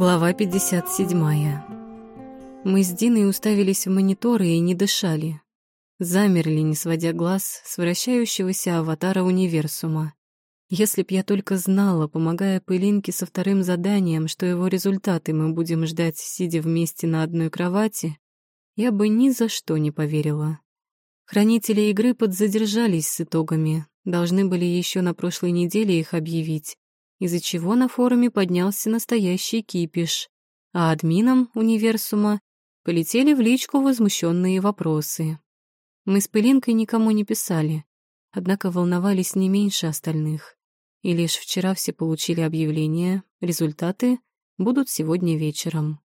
Глава 57. Мы с Диной уставились в мониторы и не дышали. Замерли, не сводя глаз с вращающегося аватара универсума. Если б я только знала, помогая Пылинке со вторым заданием, что его результаты мы будем ждать, сидя вместе на одной кровати, я бы ни за что не поверила. Хранители игры подзадержались с итогами, должны были еще на прошлой неделе их объявить, из-за чего на форуме поднялся настоящий кипиш, а админам универсума полетели в личку возмущенные вопросы. Мы с Пылинкой никому не писали, однако волновались не меньше остальных. И лишь вчера все получили объявление, результаты будут сегодня вечером.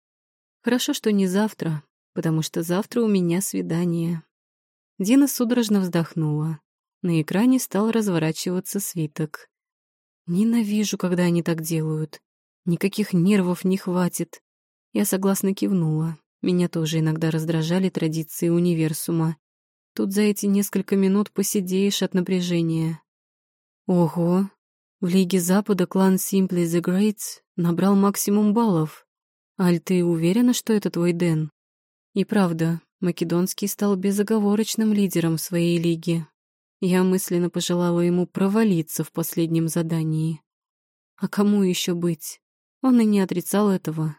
Хорошо, что не завтра, потому что завтра у меня свидание. Дина судорожно вздохнула. На экране стал разворачиваться свиток. Ненавижу, когда они так делают. Никаких нервов не хватит. Я согласно кивнула. Меня тоже иногда раздражали традиции универсума. Тут за эти несколько минут посидеешь от напряжения. Ого, в Лиге Запада клан Simply the Greats набрал максимум баллов. Аль, ты уверена, что это твой Дэн? И правда, Македонский стал безоговорочным лидером своей лиги. Я мысленно пожелала ему провалиться в последнем задании. А кому еще быть? Он и не отрицал этого.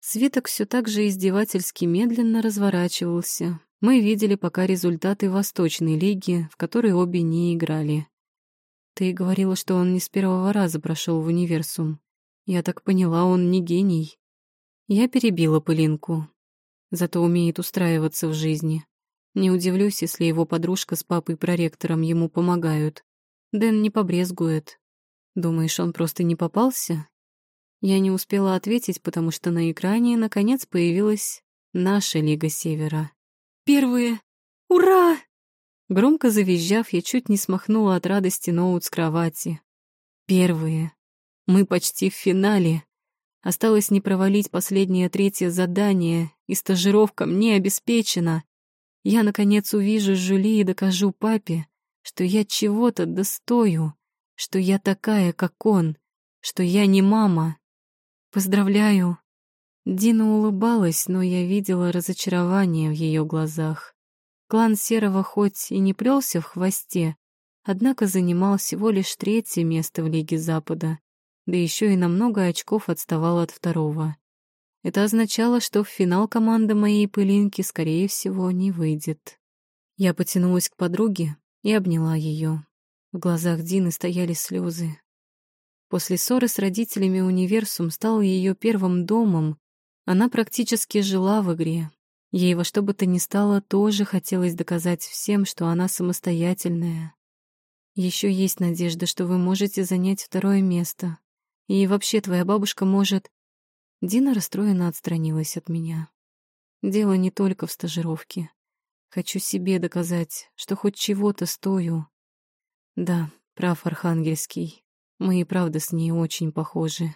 Свиток все так же издевательски медленно разворачивался. Мы видели пока результаты Восточной лиги, в которой обе не играли. Ты говорила, что он не с первого раза прошел в универсум. Я так поняла, он не гений. Я перебила пылинку. Зато умеет устраиваться в жизни. Не удивлюсь, если его подружка с папой-проректором ему помогают. Дэн не побрезгует. Думаешь, он просто не попался? Я не успела ответить, потому что на экране наконец появилась наша Лига Севера. «Первые! Ура!» Громко завизжав, я чуть не смахнула от радости ноут с кровати. Первые. Мы почти в финале. Осталось не провалить последнее третье задание, и стажировка мне обеспечена. Я, наконец, увижу Жюли и докажу папе, что я чего-то достою, что я такая, как он, что я не мама. Поздравляю. Дина улыбалась, но я видела разочарование в ее глазах. Клан Серого хоть и не плелся в хвосте, однако занимал всего лишь третье место в Лиге Запада, да еще и на много очков отставал от второго. Это означало, что в финал команда моей пылинки, скорее всего, не выйдет. Я потянулась к подруге и обняла ее. В глазах Дины стояли слезы. После ссоры с родителями универсум стал ее первым домом. Она практически жила в игре, Ей во что бы то ни стало тоже хотелось доказать всем, что она самостоятельная. Еще есть надежда, что вы можете занять второе место. И вообще твоя бабушка может... Дина расстроенно отстранилась от меня. Дело не только в стажировке. Хочу себе доказать, что хоть чего-то стою. Да, прав Архангельский. Мы и правда с ней очень похожи.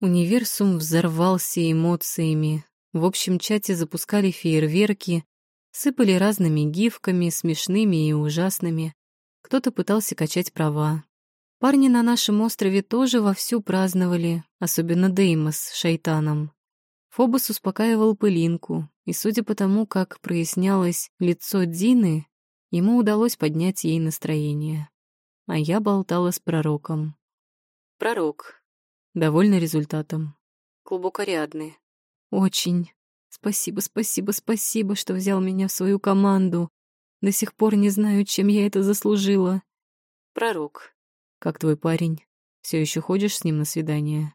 Универсум взорвался эмоциями, в общем чате запускали фейерверки, сыпали разными гифками, смешными и ужасными. Кто-то пытался качать права. Парни на нашем острове тоже вовсю праздновали, особенно Деймос с Шайтаном. Фобос успокаивал пылинку, и, судя по тому, как прояснялось лицо Дины, ему удалось поднять ей настроение. А я болтала с пророком. Пророк. Довольный результатом. Глубокорядный. Очень. Спасибо, спасибо, спасибо, что взял меня в свою команду. До сих пор не знаю, чем я это заслужила. Пророк. Как твой парень? Все еще ходишь с ним на свидание?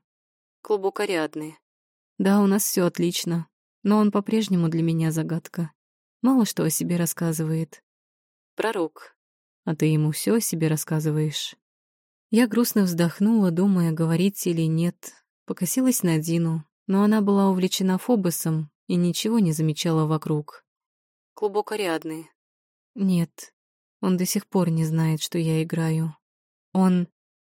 Клубок Ариадны. Да, у нас все отлично, но он по-прежнему для меня загадка. Мало что о себе рассказывает. Пророк. А ты ему все о себе рассказываешь? Я грустно вздохнула, думая, говорить или нет. Покосилась на Дину, но она была увлечена Фобосом и ничего не замечала вокруг. Клубок Ариадны. Нет, он до сих пор не знает, что я играю. Он...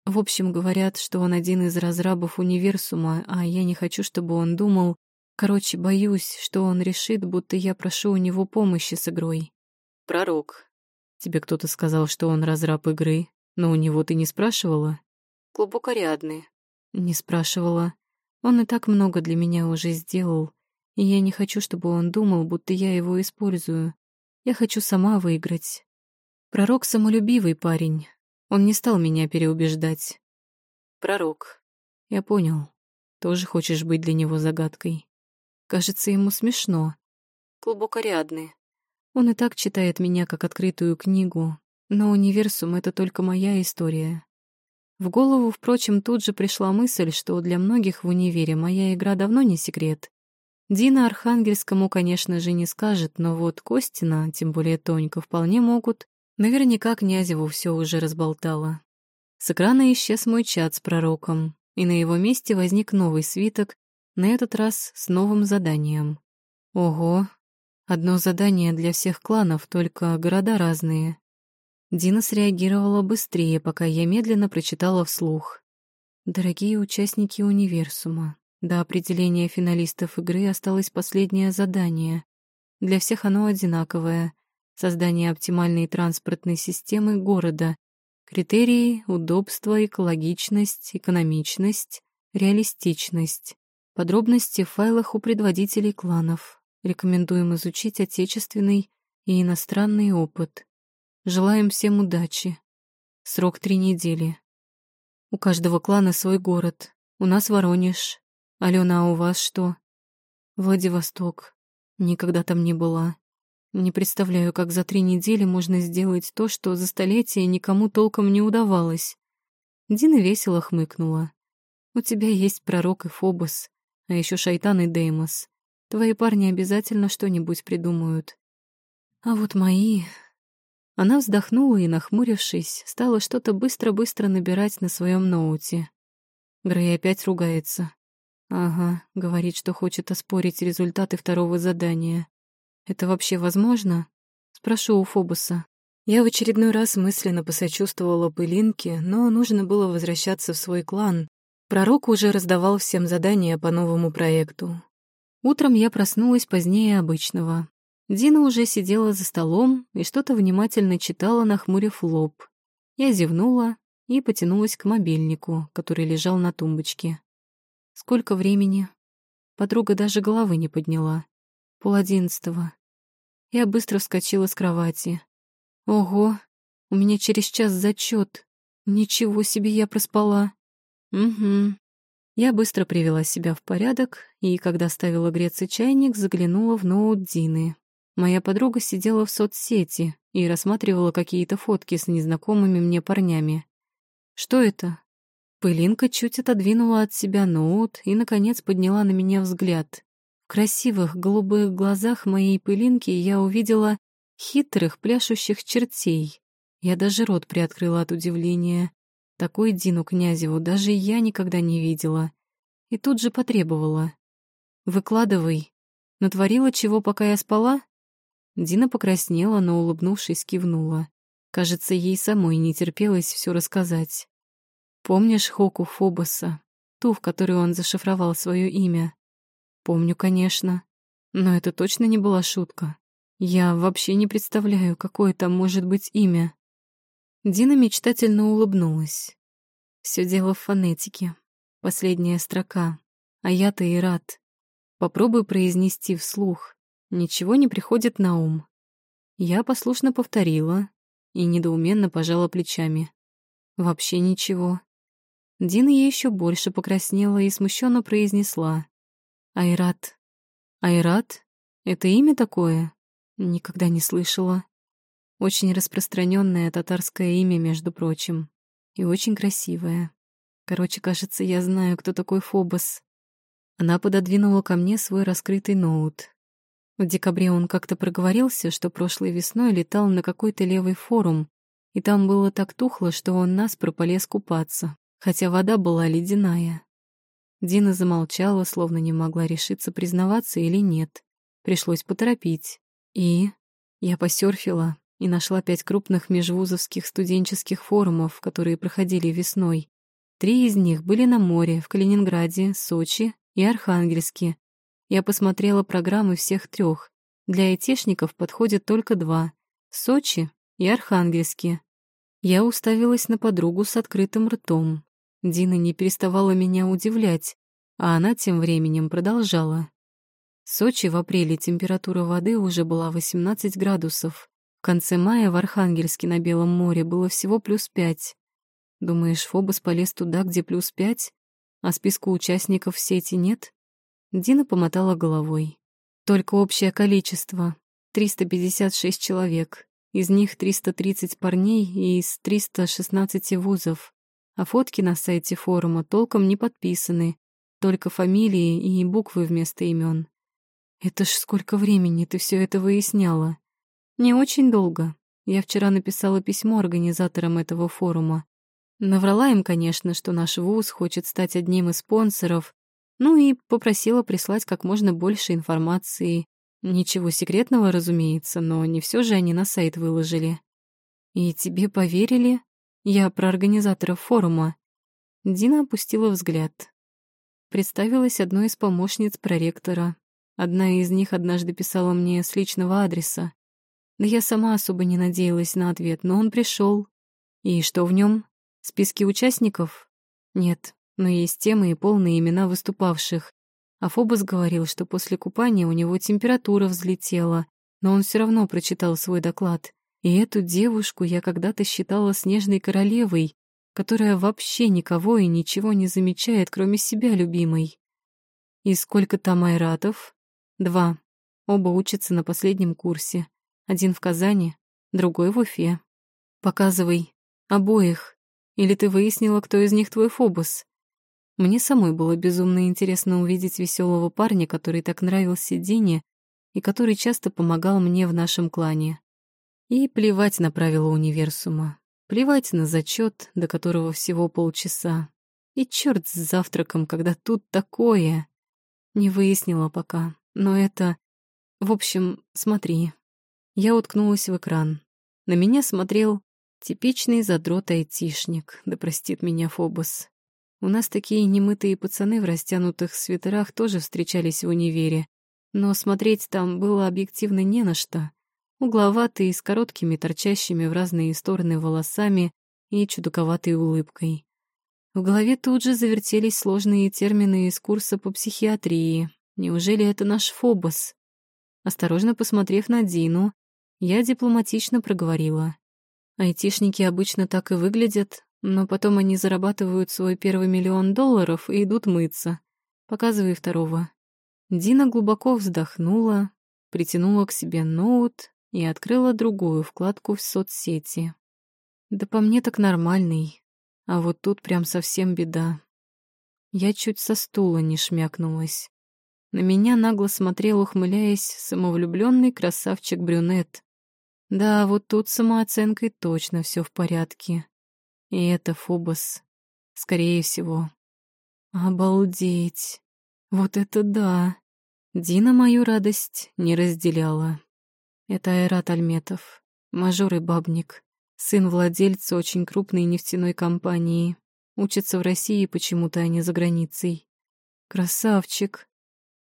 В общем, говорят, что он один из разрабов универсума, а я не хочу, чтобы он думал... Короче, боюсь, что он решит, будто я прошу у него помощи с игрой. Пророк. Тебе кто-то сказал, что он разраб игры, но у него ты не спрашивала? Клубок Ариадны. Не спрашивала. Он и так много для меня уже сделал, и я не хочу, чтобы он думал, будто я его использую. Я хочу сама выиграть. Пророк самолюбивый парень. Он не стал меня переубеждать. Пророк. Я понял. Тоже хочешь быть для него загадкой. Кажется, ему смешно. Глубокорядный. Он и так читает меня как открытую книгу, но универсум — это только моя история. В голову, впрочем, тут же пришла мысль, что для многих в универе моя игра давно не секрет. Дина Архангельскому, конечно же, не скажет, но вот Костина, тем более Тонька, вполне могут. Наверняка Князеву все уже разболтала. С экрана исчез мой чат с пророком, и на его месте возник новый свиток, на этот раз с новым заданием. Ого, одно задание для всех кланов, только города разные. Дина среагировала быстрее, пока я медленно прочитала вслух. Дорогие участники универсума, до определения финалистов игры осталось последнее задание. Для всех оно одинаковое — создание оптимальной транспортной системы города. Критерии — удобство, экологичность, экономичность, реалистичность. Подробности в файлах у предводителей кланов. Рекомендуем изучить отечественный и иностранный опыт. Желаем всем удачи. Срок три недели. У каждого клана свой город. У нас Воронеж. Алена, а у вас что? Владивосток. Никогда там не была. Не представляю, как за три недели можно сделать то, что за столетия никому толком не удавалось. Дина весело хмыкнула. У тебя есть пророк и Фобос а еще Шайтан и Деймос. Твои парни обязательно что-нибудь придумают. А вот мои... Она вздохнула и, нахмурившись, стала что-то быстро-быстро набирать на своем ноуте. Грей опять ругается. Ага, говорит, что хочет оспорить результаты второго задания. Это вообще возможно? Спрошу у Фобоса. Я в очередной раз мысленно посочувствовала пылинке, но нужно было возвращаться в свой клан, Пророк уже раздавал всем задания по новому проекту. Утром я проснулась позднее обычного. Дина уже сидела за столом и что-то внимательно читала, нахмурив лоб. Я зевнула и потянулась к мобильнику, который лежал на тумбочке. Сколько времени? Подруга даже головы не подняла. Пол одиннадцатого. Я быстро вскочила с кровати. Ого, у меня через час зачет. Ничего себе я проспала. Угу. Я быстро привела себя в порядок, и, когда ставила греться чайник, заглянула в ноут Дины. Моя подруга сидела в соцсети и рассматривала какие-то фотки с незнакомыми мне парнями. Что это? Пылинка чуть отодвинула от себя ноут и, наконец, подняла на меня взгляд. Красивых голубых глазах моей пылинки я увидела хитрых пляшущих чертей. Я даже рот приоткрыла от удивления. Такой Дину Князеву даже я никогда не видела. И тут же потребовала. «Выкладывай. Натворила чего, пока я спала?» Дина покраснела, но, улыбнувшись, кивнула. Кажется, ей самой не терпелось все рассказать. «Помнишь Хоку Фобоса, ту, в которую он зашифровал свое имя?» «Помню, конечно. Но это точно не была шутка. Я вообще не представляю, какое там может быть имя». Дина мечтательно улыбнулась. Все дело в фонетике. Последняя строка. А я-то и рад. Попробуй произнести вслух. Ничего не приходит на ум. Я послушно повторила и недоуменно пожала плечами. Вообще ничего. Дина еще больше покраснела и смущенно произнесла. Айрат. Айрат? Это имя такое? Никогда не слышала. Очень распространенное татарское имя, между прочим. И очень красивое. Короче, кажется, я знаю, кто такой Фобос. Она пододвинула ко мне свой раскрытый ноут. В декабре он как-то проговорился, что прошлой весной летал на какой-то левый форум, и там было так тухло, что он нас полез купаться, хотя вода была ледяная. Дина замолчала, словно не могла решиться, признаваться или нет. Пришлось поторопить. И я посерфила, и нашла пять крупных межвузовских студенческих форумов, которые проходили весной. Три из них были на море, в Калининграде, Сочи и Архангельске. Я посмотрела программы всех трех. Для айтишников подходят только два — Сочи и Архангельске. Я уставилась на подругу с открытым ртом. Дина не переставала меня удивлять. А она тем временем продолжала. В Сочи в апреле температура воды уже была 18 градусов. В конце мая в Архангельске на Белом море было всего плюс 5. Думаешь, Фобос полез туда, где плюс 5? А списка участников в сети нет? Дина помотала головой. Только общее количество — 356 человек. Из них 330 парней и из 316 вузов. А фотки на сайте форума толком не подписаны. Только фамилии и буквы вместо имен. Это ж сколько времени ты все это выясняла? Не очень долго. Я вчера написала письмо организаторам этого форума. Наврала им, конечно, что наш вуз хочет стать одним из спонсоров, ну и попросила прислать как можно больше информации. Ничего секретного, разумеется, но не все же они на сайт выложили. И тебе поверили? Я про организаторов форума. Дина опустила взгляд. Представилась одной из помощниц проректора. Одна из них однажды писала мне с личного адреса. Да я сама особо не надеялась на ответ, но он пришел. И что в нем? Списки участников? Нет, но есть темы и полные имена выступавших. А Фобос говорил, что после купания у него температура взлетела, но он все равно прочитал свой доклад. И эту девушку я когда-то считала снежной королевой, которая вообще никого и ничего не замечает, кроме себя любимой. И сколько там айратов? Два. Оба учатся на последнем курсе. Один в Казани, другой в Уфе. Показывай. Обоих. Или ты выяснила, кто из них твой Фобос? Мне самой было безумно интересно увидеть веселого парня, который так нравился Дине и который часто помогал мне в нашем клане. И плевать на правила универсума. Плевать на зачет, до которого всего полчаса. И черт с завтраком, когда тут такое. Не выяснила пока, но это... В общем, смотри. Я уткнулась в экран. На меня смотрел Типичный задрот-айтишник, да простит меня Фобос. У нас такие немытые пацаны в растянутых свитерах тоже встречались в универе, но смотреть там было объективно не на что. Угловатый, с короткими торчащими в разные стороны волосами и чудаковатой улыбкой. В голове тут же завертелись сложные термины из курса по психиатрии. Неужели это наш Фобос? Осторожно посмотрев на Дину, я дипломатично проговорила. Айтишники обычно так и выглядят, но потом они зарабатывают свой первый миллион долларов и идут мыться. Показывай второго. Дина глубоко вздохнула, притянула к себе ноут и открыла другую вкладку в соцсети. Да по мне так нормальный, а вот тут прям совсем беда. Я чуть со стула не шмякнулась. На меня нагло смотрел, ухмыляясь, самовлюбленный красавчик-брюнет. Да, вот тут самооценкой точно все в порядке. И это Фобос, скорее всего. Обалдеть. Вот это да. Дина мою радость не разделяла. Это Айрат Альметов, мажор и бабник, сын владельца очень крупной нефтяной компании. Учится в России почему-то, а не за границей. Красавчик.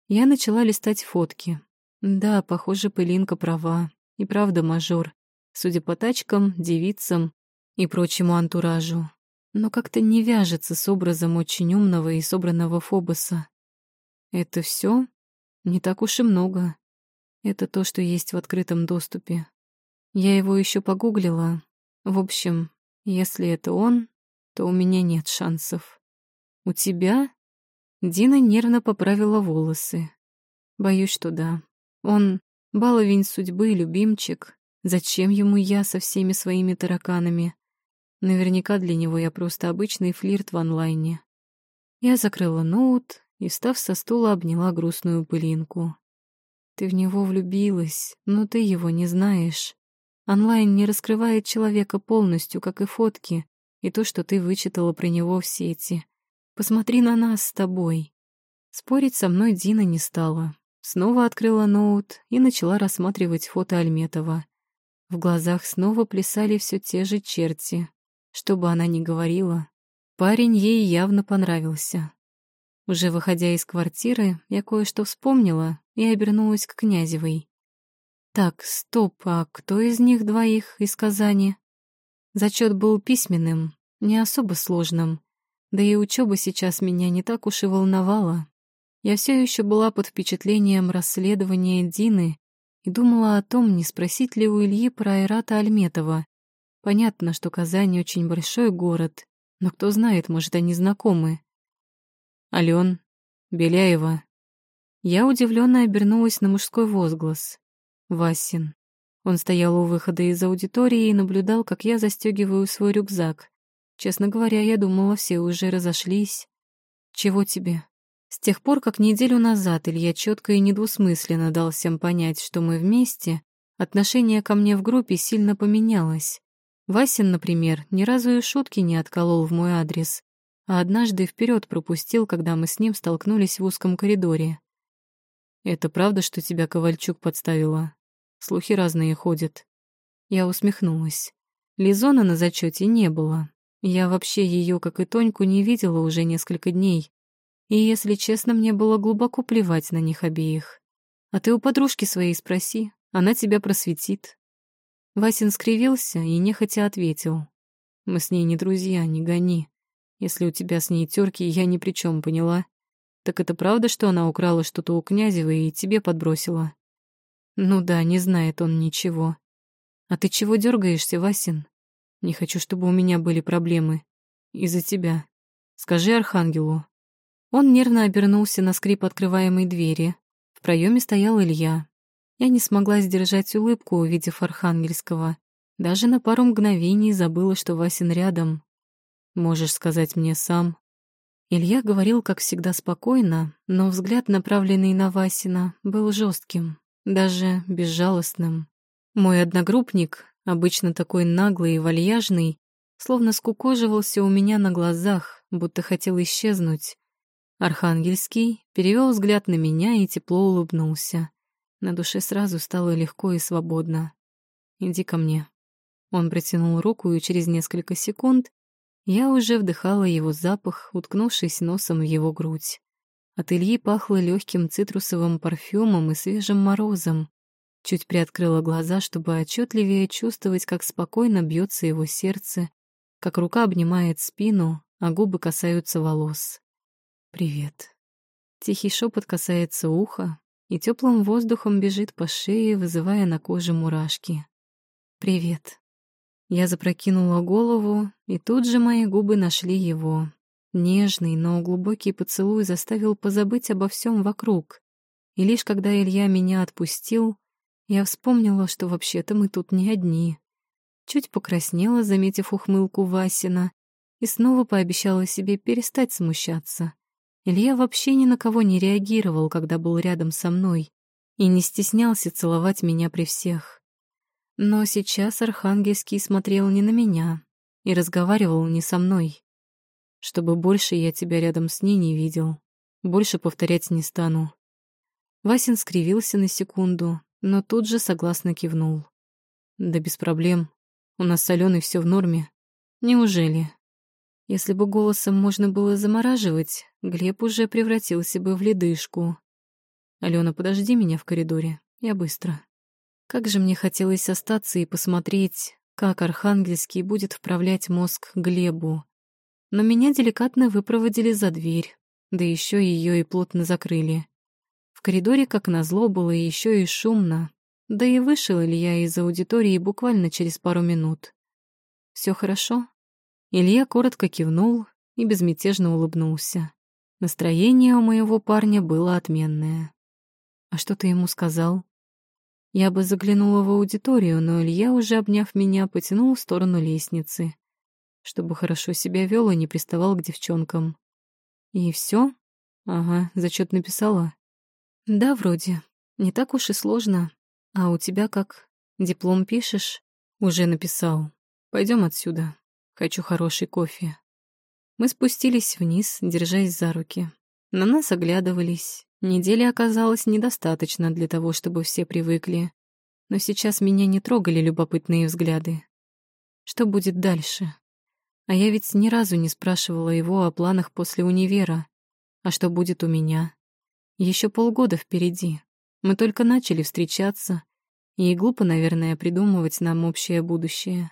Я начала листать фотки. Да, похоже, Пылинка права. И правда мажор, судя по тачкам, девицам и прочему антуражу. Но как-то не вяжется с образом очень умного и собранного Фобоса. Это все? Не так уж и много. Это то, что есть в открытом доступе. Я его еще погуглила. В общем, если это он, то у меня нет шансов. У тебя? Дина нервно поправила волосы. Боюсь, что да. Он Баловень судьбы, любимчик. Зачем ему я со всеми своими тараканами? Наверняка для него я просто обычный флирт в онлайне. Я закрыла ноут и, встав со стула, обняла грустную пылинку. Ты в него влюбилась, но ты его не знаешь. Онлайн не раскрывает человека полностью, как и фотки, и то, что ты вычитала про него в сети. Посмотри на нас с тобой. Спорить со мной Дина не стала, Снова открыла ноут и начала рассматривать фото Альметова. В глазах снова плясали все те же черти. Что бы она ни говорила, парень ей явно понравился. Уже выходя из квартиры, я кое-что вспомнила и обернулась к Князевой. Так, стоп, а кто из них двоих из Казани? Зачет был письменным, не особо сложным. Да и учеба сейчас меня не так уж и волновала. Я все еще была под впечатлением расследования Дины и думала о том, не спросить ли у Ильи про Айрата Альметова. Понятно, что Казань очень большой город, но кто знает, может, они знакомы. Ален, Беляева. Я удивленно обернулась на мужской возглас. Васин. Он стоял у выхода из аудитории и наблюдал, как я застегиваю свой рюкзак. Честно говоря, я думала, все уже разошлись. Чего тебе? С тех пор, как неделю назад Илья четко и недвусмысленно дал всем понять, что мы вместе, отношение ко мне в группе сильно поменялось. Васин, например, ни разу и шутки не отколол в мой адрес, а однажды вперед пропустил, когда мы с ним столкнулись в узком коридоре. «Это правда, что тебя Ковальчук подставила? Слухи разные ходят». Я усмехнулась. Лизона на зачете не было. Я вообще ее, как и Тоньку, не видела уже несколько дней. И, если честно, мне было глубоко плевать на них обеих. А ты у подружки своей спроси, она тебя просветит. Васин скривился и нехотя ответил. Мы с ней не друзья, не гони. Если у тебя с ней терки, я ни при чем, поняла? Так это правда, что она украла что-то у Князевой и тебе подбросила? Ну да, не знает он ничего. А ты чего дергаешься, Васин? Не хочу, чтобы у меня были проблемы. Из-за тебя. Скажи Архангелу, он нервно обернулся на скрип открываемой двери. В проеме стоял Илья. Я не смогла сдержать улыбку, увидев Архангельского. Даже на пару мгновений забыла, что Васин рядом. «Можешь сказать мне сам?» Илья говорил, как всегда, спокойно, но взгляд, направленный на Васина, был жестким, даже безжалостным. Мой одногруппник, обычно такой наглый и вальяжный, словно скукоживался у меня на глазах, будто хотел исчезнуть. Архангельский перевел взгляд на меня и тепло улыбнулся. На душе сразу стало легко и свободно. «Иди ко мне». Он протянул руку, и через несколько секунд я уже вдыхала его запах, уткнувшись носом в его грудь. От Ильи пахло легким цитрусовым парфюмом и свежим морозом. Чуть приоткрыла глаза, чтобы отчетливее чувствовать, как спокойно бьется его сердце, как рука обнимает спину, а губы касаются волос. «Привет». Тихий шепот касается уха, и теплым воздухом бежит по шее, вызывая на коже мурашки. «Привет». Я запрокинула голову, и тут же мои губы нашли его. Нежный, но глубокий поцелуй заставил позабыть обо всем вокруг. И лишь когда Илья меня отпустил, я вспомнила, что вообще-то мы тут не одни. Чуть покраснела, заметив ухмылку Васина, и снова пообещала себе перестать смущаться. Илья вообще ни на кого не реагировал, когда был рядом со мной, и не стеснялся целовать меня при всех. Но сейчас Архангельский смотрел не на меня и разговаривал не со мной. Чтобы больше я тебя рядом с ней не видел, больше повторять не стану. Васин скривился на секунду, но тут же согласно кивнул. Да без проблем. У нас с Аленой все в норме. Неужели? Если бы голосом можно было замораживать, Глеб уже превратился бы в ледышку. «Алена, подожди меня в коридоре, я быстро». Как же мне хотелось остаться и посмотреть, как Архангельский будет вправлять мозг Глебу. Но меня деликатно выпроводили за дверь, да еще ее и плотно закрыли. В коридоре, как назло, было еще и шумно, да и вышел Илья из аудитории буквально через пару минут. Все хорошо?» Илья коротко кивнул и безмятежно улыбнулся. Настроение у моего парня было отменное. «А что ты ему сказал?» Я бы заглянула в аудиторию, но Илья, уже обняв меня, потянул в сторону лестницы, чтобы хорошо себя вел и не приставал к девчонкам. «И все? Ага, зачет написала?» «Да, вроде. Не так уж и сложно. А у тебя как? Диплом пишешь?» «Уже написал. Пойдем отсюда. Хочу хороший кофе. Мы спустились вниз, держась за руки. На нас оглядывались. Недели оказалось недостаточно для того, чтобы все привыкли. Но сейчас меня не трогали любопытные взгляды. Что будет дальше? А я ведь ни разу не спрашивала его о планах после универа. А что будет у меня? Еще полгода впереди. Мы только начали встречаться, и глупо, наверное, придумывать нам общее будущее.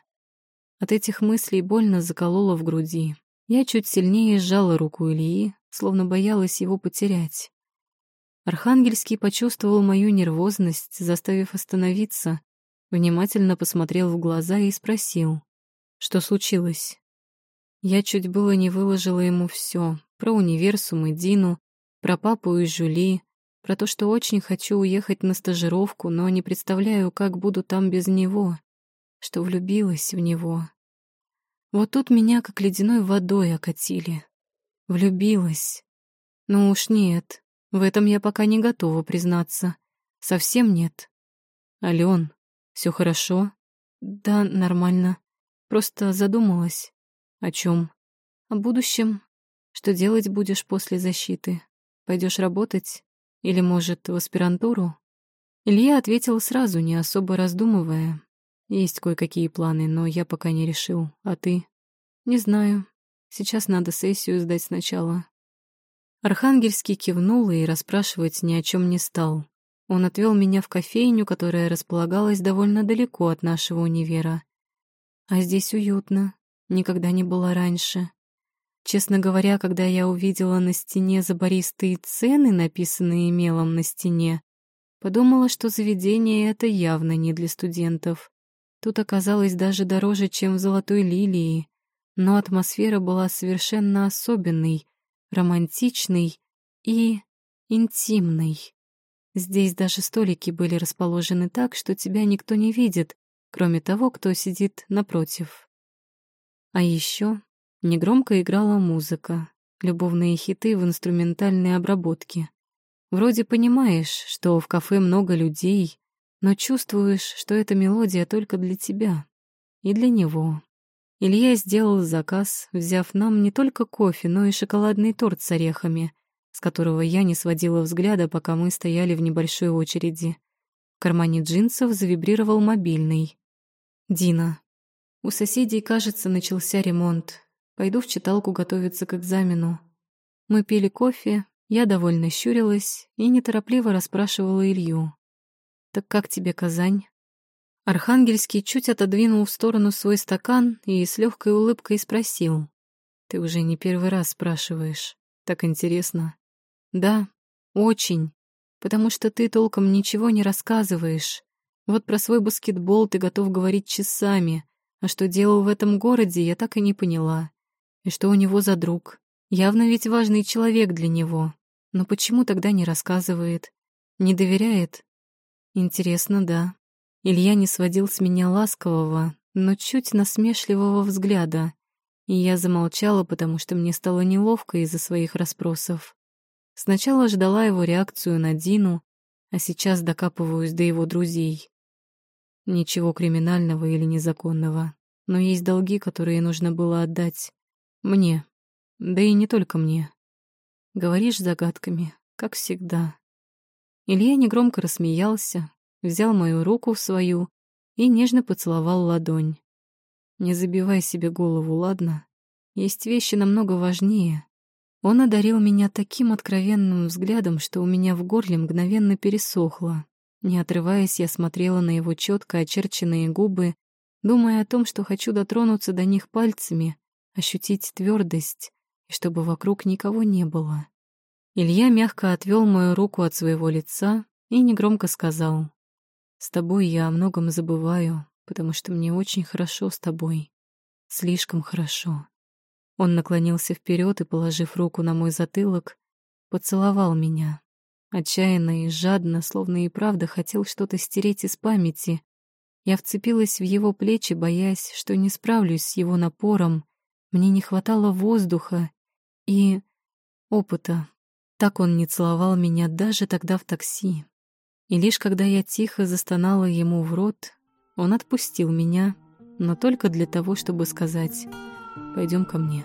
От этих мыслей больно закололо в груди, Я чуть сильнее сжала руку Ильи, словно боялась его потерять. Архангельский почувствовал мою нервозность, заставив остановиться, внимательно посмотрел в глаза и спросил, что случилось. Я чуть было не выложила ему все про универсум и Дину, про папу и Жюли, про то, что очень хочу уехать на стажировку, но не представляю, как буду там без него, что влюбилась в него. Вот тут меня как ледяной водой окатили. Влюбилась. Ну уж нет, в этом я пока не готова признаться. Совсем нет. Ален, все хорошо? Да, нормально. Просто задумалась. О чем? О будущем. Что делать будешь после защиты? Пойдешь работать? Или, может, в аспирантуру? Илья ответил сразу, не особо раздумывая. Есть кое-какие планы, но я пока не решил. А ты? Не знаю. Сейчас надо сессию сдать сначала. Архангельский кивнул и расспрашивать ни о чем не стал. Он отвел меня в кофейню, которая располагалась довольно далеко от нашего универа. А здесь уютно. Никогда не было раньше. Честно говоря, когда я увидела на стене забористые цены, написанные мелом на стене, подумала, что заведение это явно не для студентов. Тут оказалось даже дороже, чем в «Золотой лилии», но атмосфера была совершенно особенной, романтичной и интимной. Здесь даже столики были расположены так, что тебя никто не видит, кроме того, кто сидит напротив. А еще негромко играла музыка, любовные хиты в инструментальной обработке. Вроде понимаешь, что в кафе много людей, но чувствуешь, что эта мелодия только для тебя и для него. Илья сделал заказ, взяв нам не только кофе, но и шоколадный торт с орехами, с которого я не сводила взгляда, пока мы стояли в небольшой очереди. В кармане джинсов завибрировал мобильный. «Дина. У соседей, кажется, начался ремонт. Пойду в читалку готовиться к экзамену. Мы пили кофе, я довольно щурилась и неторопливо расспрашивала Илью. «Так как тебе Казань?» Архангельский чуть отодвинул в сторону свой стакан и с легкой улыбкой спросил. «Ты уже не первый раз спрашиваешь. Так интересно». «Да, очень. Потому что ты толком ничего не рассказываешь. Вот про свой баскетбол ты готов говорить часами, а что делал в этом городе, я так и не поняла. И что у него за друг. Явно ведь важный человек для него. Но почему тогда не рассказывает? Не доверяет? Интересно, да. Илья не сводил с меня ласкового, но чуть насмешливого взгляда, и я замолчала, потому что мне стало неловко из-за своих расспросов. Сначала ждала его реакцию на Дину, а сейчас докапываюсь до его друзей. Ничего криминального или незаконного, но есть долги, которые нужно было отдать. Мне. Да и не только мне. Говоришь загадками, как всегда. Илья негромко рассмеялся, взял мою руку в свою и нежно поцеловал ладонь. «Не забивай себе голову, ладно? Есть вещи намного важнее». Он одарил меня таким откровенным взглядом, что у меня в горле мгновенно пересохло. Не отрываясь, я смотрела на его четко очерченные губы, думая о том, что хочу дотронуться до них пальцами, ощутить твердость, и чтобы вокруг никого не было. Илья мягко отвел мою руку от своего лица и негромко сказал с тобой я о многом забываю, потому что мне очень хорошо с тобой. Слишком хорошо. Он наклонился вперед и, положив руку на мой затылок, поцеловал меня. Отчаянно и жадно, словно и правда хотел что-то стереть из памяти. Я вцепилась в его плечи, боясь, что не справлюсь с его напором. Мне не хватало воздуха и опыта. Так он не целовал меня даже тогда в такси. И лишь когда я тихо застонала ему в рот, он отпустил меня, но только для того, чтобы сказать «Пойдем ко мне».